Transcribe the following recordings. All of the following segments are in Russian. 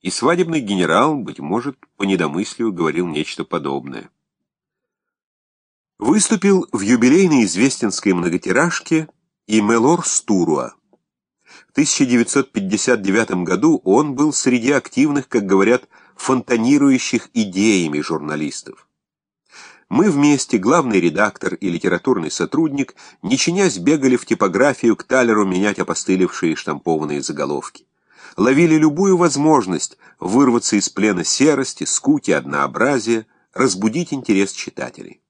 И свадебный генерал, быть может, по недомыслию говорил нечто подобное. Выступил в юбилейной известенской многотиражке и Мелор Стуруа. В 1959 году он был среди активных, как говорят, фонтанирующих идеями журналистов. Мы вместе, главный редактор и литературный сотрудник, не чинясь, бегали в типографию к Талеру менять опостылевшие штампованные заголовки. Ловили любую возможность вырваться из плена серости, скуки, однообразия, разбудить интерес читателей.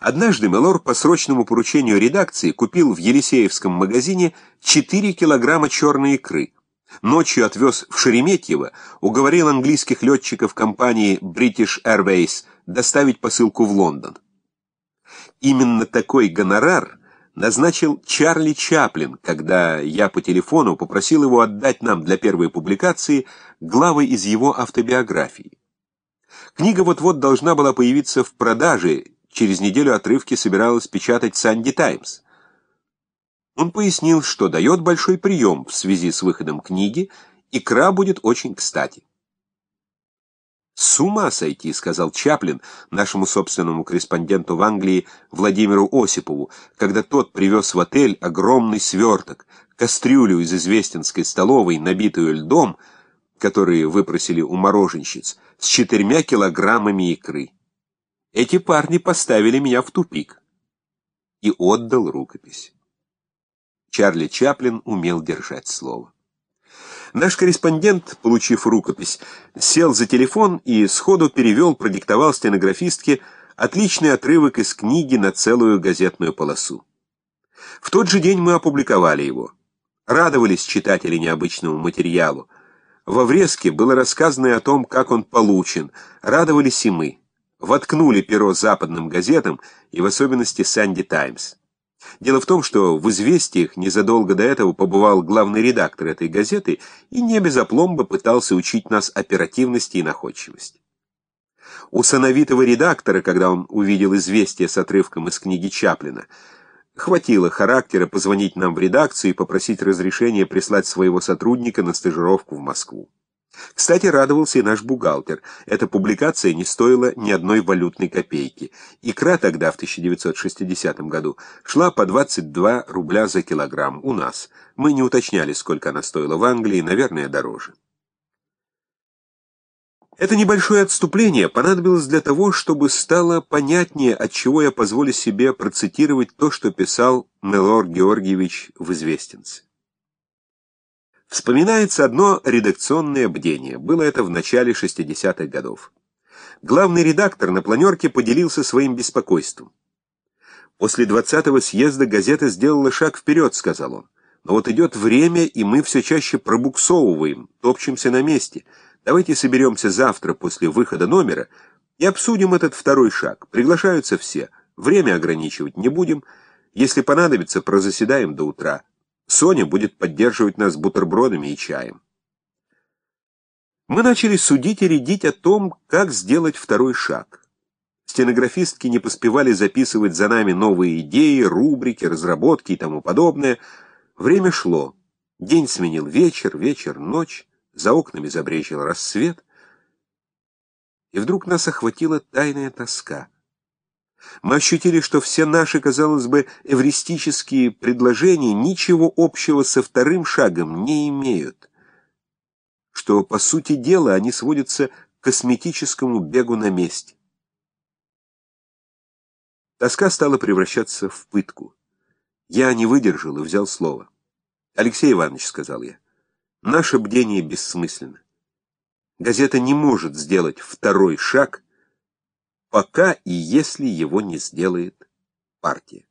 Однажды Мелор по срочному поручению редакции купил в Елисеевском магазине 4 килограмма черной икры. Ночью отвез в Шереметьево, уговорил английских летчиков компании British Airways доставить посылку в Лондон. Именно такой гонорар назначил Чарли Чаплин, когда я по телефону попросил его отдать нам для первой публикации главы из его автобиографии. Книга вот-вот должна была появиться в продаже, Через неделю отрывки собиралась печатать «Санди Таймс». Он пояснил, что дает большой прием в связи с выходом книги, икра будет очень кстати. «С ума сойти», — сказал Чаплин нашему собственному корреспонденту в Англии Владимиру Осипову, когда тот привез в отель огромный сверток, кастрюлю из известенской столовой, набитую льдом, которые выпросили у мороженщиц, с четырьмя килограммами икры. Эти парни поставили меня в тупик. И отдал рукопись. Чарли Чаплин умел держать слово. Наш корреспондент, получив рукопись, сел за телефон и сходу перевел, продиктовал стенографистке отличный отрывок из книги на целую газетную полосу. В тот же день мы опубликовали его. Радовались читатели необычному материалу. Во врезке было рассказано о том, как он получен. Радовались и мы воткнули перо западным газетам и в особенности «Санди Таймс». Дело в том, что в «Известиях» незадолго до этого побывал главный редактор этой газеты и не без опломба пытался учить нас оперативности и находчивости. У сановитого редактора, когда он увидел известие с отрывком из книги Чаплина, хватило характера позвонить нам в редакцию и попросить разрешения прислать своего сотрудника на стажировку в Москву. Кстати, радовался и наш бухгалтер. Эта публикация не стоила ни одной валютной копейки. Икра тогда, в 1960 году, шла по 22 рубля за килограмм у нас. Мы не уточняли, сколько она стоила в Англии, наверное, дороже. Это небольшое отступление понадобилось для того, чтобы стало понятнее, от чего я позволю себе процитировать то, что писал Мелор Георгиевич в «Известенце». Вспоминается одно редакционное бдение. Было это в начале 60-х годов. Главный редактор на планерке поделился своим беспокойством. «После 20-го съезда газета сделала шаг вперед», — сказал он. «Но вот идет время, и мы все чаще пробуксовываем, топчемся на месте. Давайте соберемся завтра после выхода номера и обсудим этот второй шаг. Приглашаются все. Время ограничивать не будем. Если понадобится, прозаседаем до утра». Соня будет поддерживать нас бутербродами и чаем. Мы начали судить и рядить о том, как сделать второй шаг. Стенографистки не поспевали записывать за нами новые идеи, рубрики, разработки и тому подобное. Время шло. День сменил вечер, вечер — ночь, за окнами забрежил рассвет. И вдруг нас охватила тайная тоска — мы ощутили, что все наши, казалось бы, эвристические предложения ничего общего со вторым шагом не имеют, что, по сути дела, они сводятся к косметическому бегу на месте. Тоска стала превращаться в пытку. Я не выдержал и взял слово. «Алексей Иванович», — сказал я, — «наше бдение бессмысленно. Газета не может сделать второй шаг — пока и если его не сделает партия.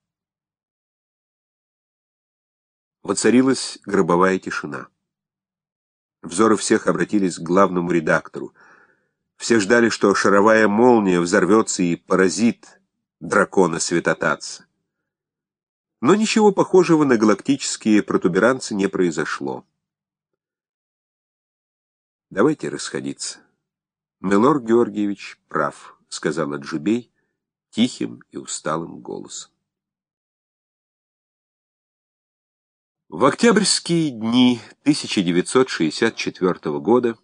Воцарилась гробовая тишина. Взоры всех обратились к главному редактору. Все ждали, что шаровая молния взорвется и поразит дракона Светотатца. Но ничего похожего на галактические протуберанцы не произошло. Давайте расходиться. Мелор Георгиевич прав. — сказала Джубей тихим и усталым голосом. В октябрьские дни 1964 года